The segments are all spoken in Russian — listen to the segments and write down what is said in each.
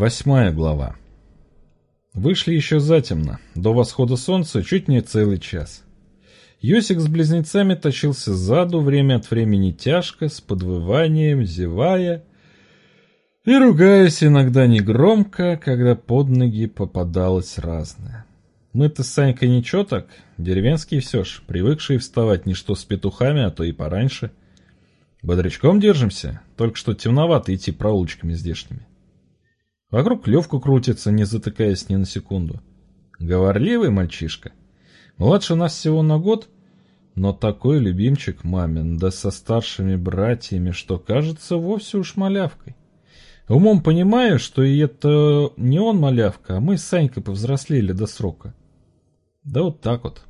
Восьмая глава. Вышли еще затемно, до восхода солнца чуть не целый час. Йосик с близнецами тащился сзаду, время от времени тяжко, с подвыванием, зевая и ругаясь иногда негромко, когда под ноги попадалось разное. Мы-то с Санькой ничего так, деревенские все ж, привыкшие вставать не что с петухами, а то и пораньше. Бодрячком держимся, только что темновато идти проулочками здешними. Вокруг Левку крутится, не затыкаясь ни на секунду. Говорливый мальчишка. Младше нас всего на год, но такой любимчик мамин, да со старшими братьями, что кажется вовсе уж малявкой. Умом понимаю, что и это не он малявка, а мы с Санькой повзрослели до срока. Да вот так вот.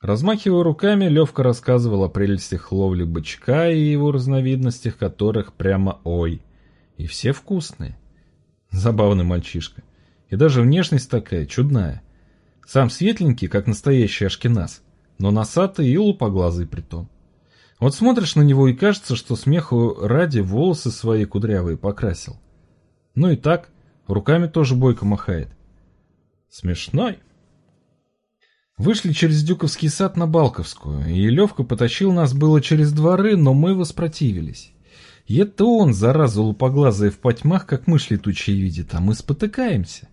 Размахивая руками, Левка рассказывал о прелестях ловли бычка и его разновидностях, которых прямо ой. И все вкусные. Забавный мальчишка. И даже внешность такая, чудная. Сам светленький, как настоящий ашкеназ, но носатый и лупоглазый притом. Вот смотришь на него и кажется, что смеху ради волосы свои кудрявые покрасил. Ну и так, руками тоже бойко махает. Смешной. Вышли через Дюковский сад на Балковскую, и Левка потащил нас было через дворы, но мы воспротивились. И это он, зараза лупоглазая в потьмах, как мышь летучие видит, а мы спотыкаемся.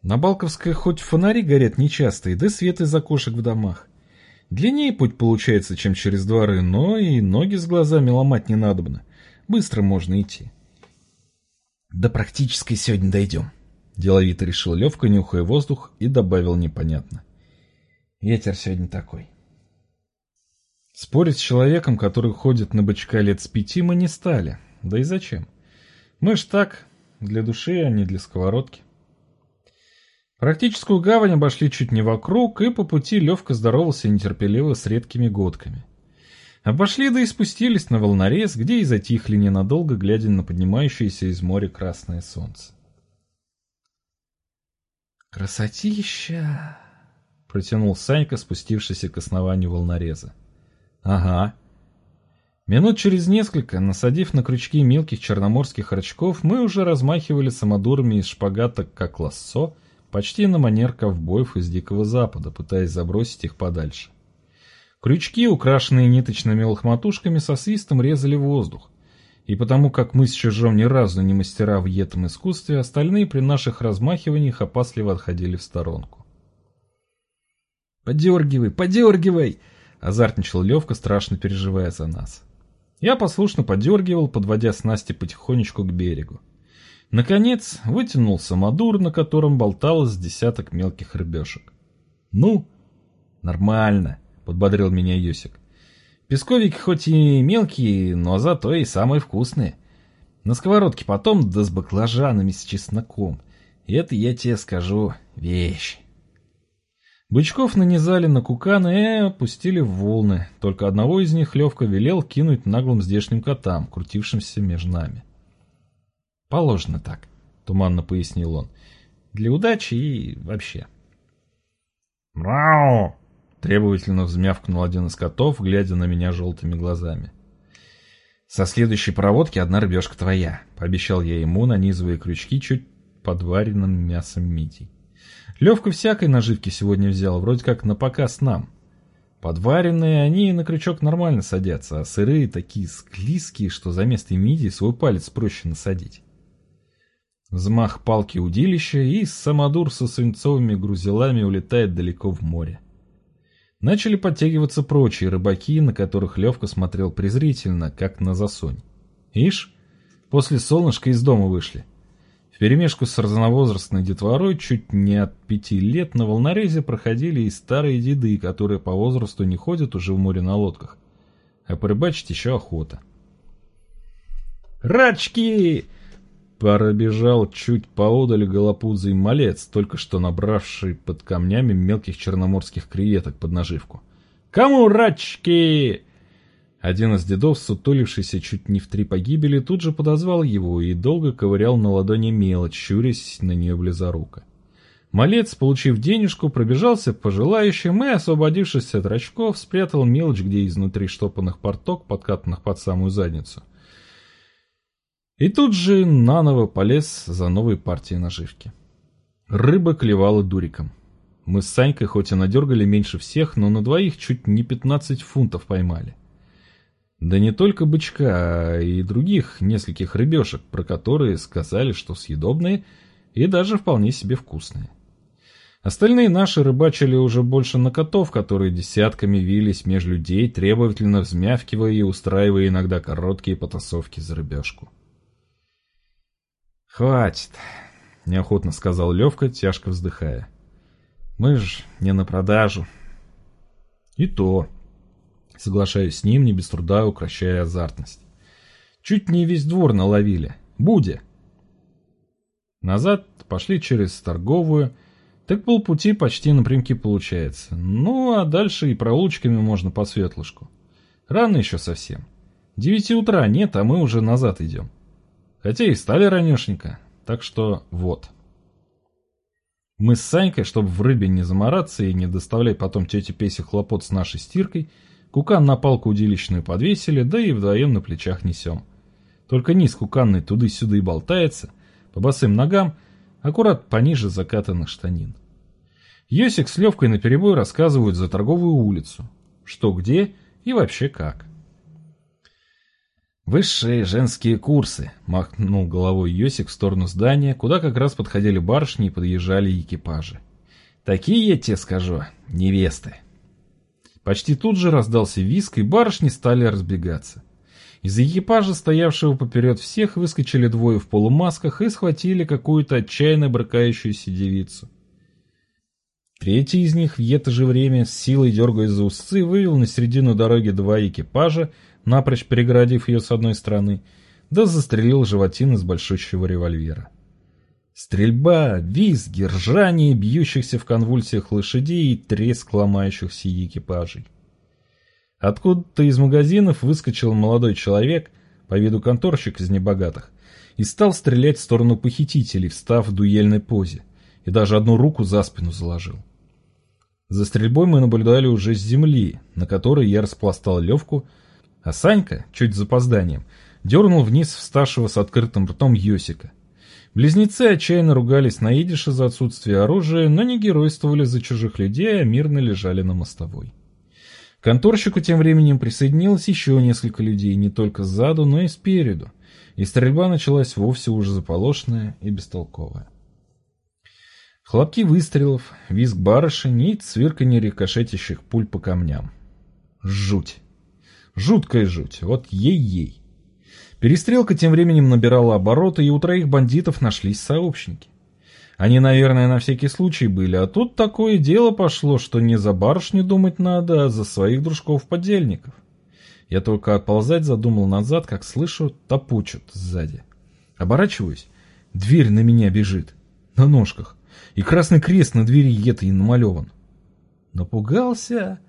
На Балковской хоть фонари горят нечастые, да свет из окошек в домах. Длиннее путь получается, чем через дворы, но и ноги с глазами ломать не надобно. Быстро можно идти. До практической сегодня дойдем. Деловито решил Левка, нюхая воздух, и добавил непонятно. Ветер сегодня такой. Спорить с человеком, который ходит на бычка лет с пяти, мы не стали. Да и зачем? Мы ж так, для души, а не для сковородки. Практическую гавань обошли чуть не вокруг, и по пути Левка здоровался нетерпеливо с редкими годками. Обошли да и спустились на волнорез, где и затихли ненадолго, глядя на поднимающееся из моря красное солнце. «Красотища!» — протянул Санька, спустившийся к основанию волнореза. Ага. Минут через несколько, насадив на крючки мелких черноморских рачков, мы уже размахивали самодурами из шпагата как лассо, почти на манер ковбоев из Дикого Запада, пытаясь забросить их подальше. Крючки, украшенные ниточными лохматушками, со свистом резали воздух. И потому как мы с Чужом ни разу не мастера в этом искусстве, остальные при наших размахиваниях опасливо отходили в сторонку. «Подергивай, подергивай!» Азартничал Левка, страшно переживая за нас. Я послушно подергивал, подводя снасти потихонечку к берегу. Наконец, вытянул самодур, на котором болталось десяток мелких рыбешек. «Ну, нормально», — подбодрил меня Юсик. «Песковики хоть и мелкие, но зато и самые вкусные. На сковородке потом, да с баклажанами, с чесноком. Это, я тебе скажу, вещь». Бычков нанизали на куканы и опустили в волны, только одного из них Левка велел кинуть наглым здешним котам, крутившимся между нами. «Положено так», — туманно пояснил он, — «для удачи и вообще». «Мрау!» — требовательно взмявкнул один из котов, глядя на меня желтыми глазами. «Со следующей проводки одна рыбешка твоя», — пообещал я ему, нанизывая крючки чуть подваренным мясом мидий. Левка всякой наживки сегодня взял, вроде как на показ нам. Подваренные они на крючок нормально садятся, а сырые такие склизкие, что за место мидии свой палец проще насадить. Взмах палки удилища, и самодур со свинцовыми грузилами улетает далеко в море. Начали подтягиваться прочие рыбаки, на которых Левка смотрел презрительно, как на засонь. Ишь, после солнышка из дома вышли. Вперемешку с разновозрастной детворой чуть не от пяти лет на волнорезе проходили и старые деды, которые по возрасту не ходят уже в море на лодках. А порыбачить еще охота. «Рачки!» Пробежал чуть поодаль голопузый малец, только что набравший под камнями мелких черноморских креветок под наживку. «Кому рачки?» Один из дедов, сутулившийся чуть не в три погибели, тут же подозвал его и долго ковырял на ладони мелочь, щурясь на нее близоруко. Малец, получив денежку, пробежался по желающим и, освободившись от рачков, спрятал мелочь, где изнутри штопанных порток, подкатанных под самую задницу. И тут же наново полез за новой партией наживки. Рыба клевала дуриком. Мы с Санькой хоть и надергали меньше всех, но на двоих чуть не 15 фунтов поймали. Да не только бычка, а и других нескольких рыбешек, про которые сказали, что съедобные и даже вполне себе вкусные. Остальные наши рыбачили уже больше на котов, которые десятками вились меж людей, требовательно взмявкивая и устраивая иногда короткие потасовки за рыбешку. «Хватит», — неохотно сказал Левка, тяжко вздыхая. Мы ж не на продажу. И то. Соглашаюсь с ним, не без труда укращая азартность. Чуть не весь двор наловили. Буде. Назад пошли через торговую. Так полпути почти напрямки получается. Ну, а дальше и проулочками можно по светлушку. Рано еще совсем. Девяти утра нет, а мы уже назад идем. Хотя и стали ранешненько. Так что вот. Мы с Санькой, чтобы в рыбе не замораться и не доставлять потом тете Песе хлопот с нашей стиркой, кукан на палку удилищную подвесили, да и вдвоем на плечах несем. Только низ куканный туды-сюда и болтается, по босым ногам, аккурат пониже закатанных штанин. Йосик с Левкой наперебой рассказывают за торговую улицу, что где и вообще как. «Высшие женские курсы», — махнул головой Йосик в сторону здания, куда как раз подходили барышни и подъезжали экипажи. «Такие, я тебе скажу, невесты». Почти тут же раздался виск, и барышни стали разбегаться. Из экипажа, стоявшего поперед всех, выскочили двое в полумасках и схватили какую-то отчаянно брыкающуюся девицу. Третий из них в это же время, с силой дергая за усы, вывел на середину дороги два экипажа, напрочь перегородив ее с одной стороны, да застрелил животин из большущего револьвера. Стрельба, визги, ржание бьющихся в конвульсиях лошадей и треск ломающихся экипажей. Откуда-то из магазинов выскочил молодой человек, по виду конторщик из небогатых, и стал стрелять в сторону похитителей, встав в дуельной позе, и даже одну руку за спину заложил. За стрельбой мы наблюдали уже с земли, на которой я распластал Левку, а Санька, чуть с запозданием, дернул вниз вставшего с открытым ртом Йосика. Близнецы отчаянно ругались на идише за отсутствие оружия, но не геройствовали за чужих людей, а мирно лежали на мостовой. К конторщику тем временем присоединилось еще несколько людей, не только сзаду, но и спереду, и стрельба началась вовсе уже заполошная и бестолковая. Хлопки выстрелов, визг барышень и цвирканье рикошетящих пуль по камням. Жуть! Жуткая жуть, вот ей-ей. Перестрелка тем временем набирала обороты, и у троих бандитов нашлись сообщники. Они, наверное, на всякий случай были, а тут такое дело пошло, что не за барышню думать надо, а за своих дружков-подельников. Я только отползать задумал назад, как слышу, топучут сзади. Оборачиваюсь, дверь на меня бежит, на ножках, и красный крест на двери этой намалеван. Напугался,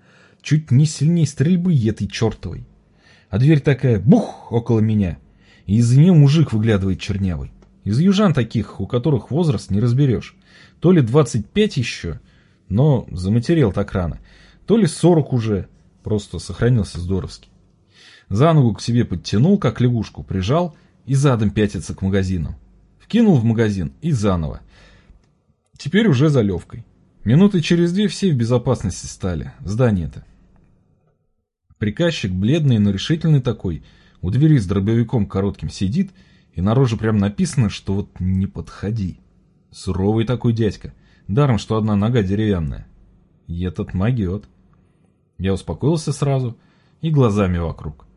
чуть не сильнее стрельбы этой чертовой. А дверь такая, бух, около меня, и из-за нее мужик выглядывает чернявый. Из южан таких, у которых возраст не разберешь. То ли 25 еще, но заматерел так рано, то ли 40 уже, просто сохранился здоровски. За ногу к себе подтянул, как лягушку, прижал и задом пятится к магазину. Вкинул в магазин и заново. Теперь уже за Левкой. Минуты через две все в безопасности стали. Здание-то. Приказчик, бледный, но решительный такой, у двери с дробовиком коротким сидит, и на роже прям написано, что вот не подходи. Суровый такой дядька, даром, что одна нога деревянная. И этот могет. Я успокоился сразу и глазами вокруг.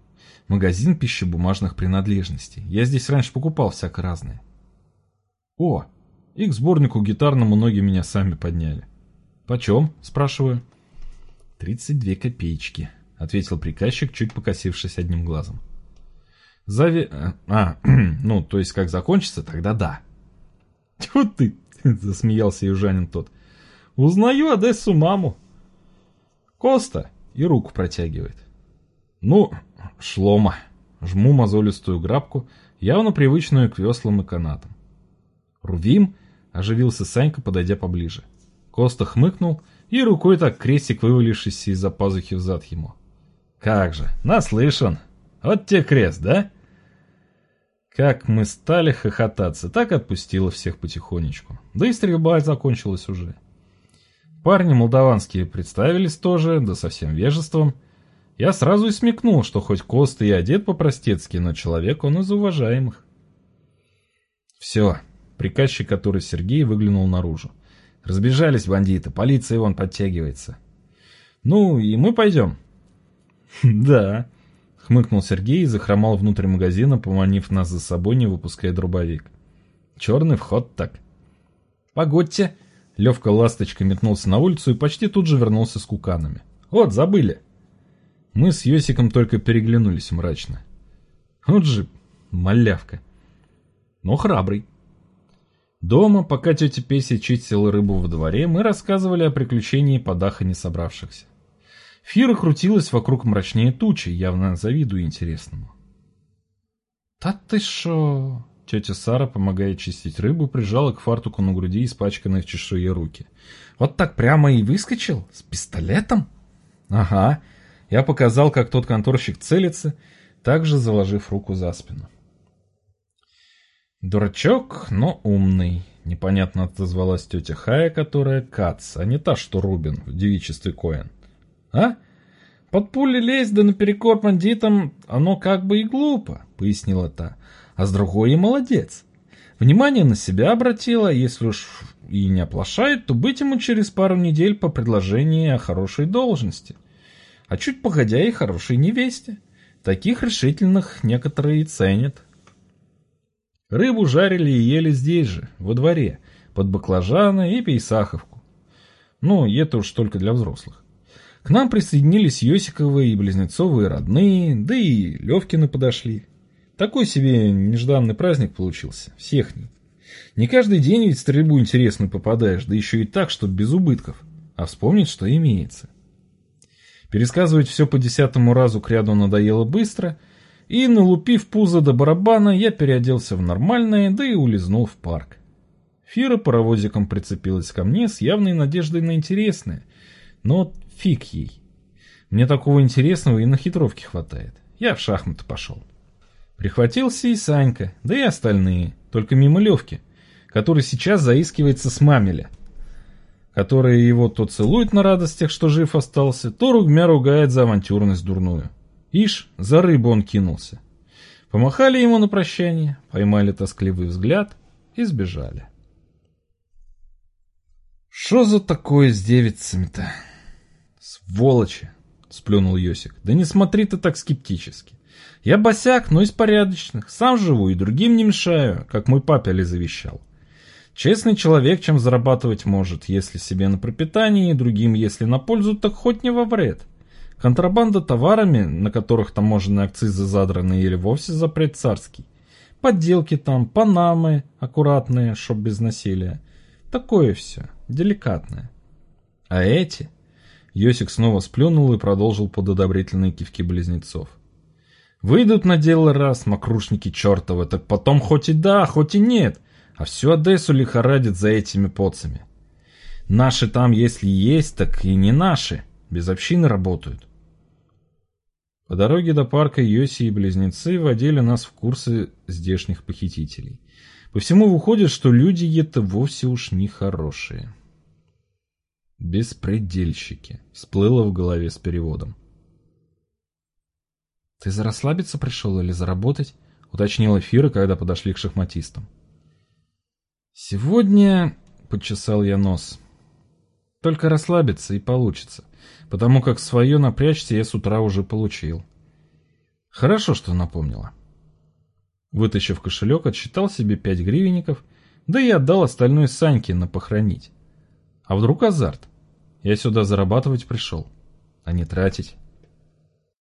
Магазин пищебумажных принадлежностей. Я здесь раньше покупал всякое разное. О, и к сборнику гитарному ноги меня сами подняли. «Почем?» – спрашиваю. «Тридцать две копеечки», ответил приказчик, чуть покосившись одним глазом. Зави... А, ну, то есть как закончится, тогда да. Тьфу ты, засмеялся южанин тот. Узнаю Одессу маму. Коста и руку протягивает. Ну, шлома. Жму мозолистую грабку, явно привычную к веслам и канатам. Рувим, оживился Санька, подойдя поближе. Коста хмыкнул и рукой так крестик, вывалившийся из-за пазухи взад ему. Как же, наслышан. Вот те крест, да? Как мы стали хохотаться, так отпустила всех потихонечку. Да и стрельба закончилась уже. Парни молдаванские представились тоже, да со всем вежеством. Я сразу и смекнул, что хоть Коста и одет по-простецки, но человек он из уважаемых. Все, приказчик, который Сергей, выглянул наружу. Разбежались бандиты, полиция вон подтягивается. Ну, и мы пойдем. Да, хмыкнул Сергей и захромал внутрь магазина, поманив нас за собой, не выпуская дробовик. Черный вход так. Погодьте. Левка ласточкой метнулся на улицу и почти тут же вернулся с куканами. Вот, забыли. Мы с Йосиком только переглянулись мрачно. Вот же малявка. Но храбрый. Дома, пока тетя Песя чистила рыбу во дворе, мы рассказывали о приключении подаха не собравшихся. Фира крутилась вокруг мрачнее тучи, явно завидуя интересному. «Та ты шо?» Тетя Сара, помогая чистить рыбу, прижала к фартуку на груди испачканные в чешуе руки. «Вот так прямо и выскочил? С пистолетом?» «Ага». Я показал, как тот конторщик целится, также заложив руку за спину. «Дурачок, но умный», — непонятно отозвалась тетя Хая, которая Кац, а не та, что Рубин в девичестве Коэн. «А? Под пули лезть да наперекор бандитам, оно как бы и глупо», — пояснила та. «А с другой и молодец. Внимание на себя обратила, если уж и не оплошает, то быть ему через пару недель по предложению о хорошей должности. А чуть погодя и хорошей невесте. Таких решительных некоторые и ценят». Рыбу жарили и ели здесь же, во дворе, под баклажаны и пейсаховку. Ну, это уж только для взрослых. К нам присоединились Йосиковы и Близнецовые родные, да и Левкины подошли. Такой себе нежданный праздник получился, всех не. Не каждый день ведь в стрельбу интересную попадаешь, да еще и так, что без убытков, а вспомнить, что имеется. Пересказывать все по десятому разу к ряду надоело быстро – и, налупив пузо до барабана, я переоделся в нормальное, да и улизнул в парк. Фира паровозиком прицепилась ко мне с явной надеждой на интересное, но фиг ей. Мне такого интересного и на хитровке хватает. Я в шахматы пошел. Прихватился и Санька, да и остальные, только мимо Левки, который сейчас заискивается с мамеля, которая его то целует на радостях, что жив остался, то ругмя ругает за авантюрность дурную. Ишь, за рыбу он кинулся. Помахали ему на прощание, поймали тоскливый взгляд и сбежали. «Что за такое с девицами-то?» «Сволочи!» — сплюнул Йосик. «Да не смотри ты так скептически. Я босяк, но из порядочных. Сам живу и другим не мешаю, как мой папа ли завещал. Честный человек чем зарабатывать может, если себе на пропитание, и другим, если на пользу, так хоть не во вред. Контрабанда товарами, на которых таможенные акцизы задраны или вовсе запрет царский. Подделки там, панамы аккуратные, чтоб без насилия. Такое все, деликатное. А эти... Йосик снова сплюнул и продолжил под одобрительные кивки близнецов. Выйдут на дело раз, мокрушники чертовы, так потом хоть и да, хоть и нет, а всю Одессу лихорадит за этими поцами. Наши там, если есть, так и не наши, без общины работают. По дороге до парка Йоси и близнецы водили нас в курсы здешних похитителей. По всему выходит, что люди это вовсе уж не хорошие. Беспредельщики. Всплыло в голове с переводом. «Ты за расслабиться пришел или заработать?» — уточнила Фира, когда подошли к шахматистам. «Сегодня...» — почесал я нос. «Только расслабиться и получится потому как свое напрячься я с утра уже получил. Хорошо, что напомнила. Вытащив кошелек, отсчитал себе пять гривенников, да и отдал остальное Саньке на похоронить. А вдруг азарт? Я сюда зарабатывать пришел, а не тратить.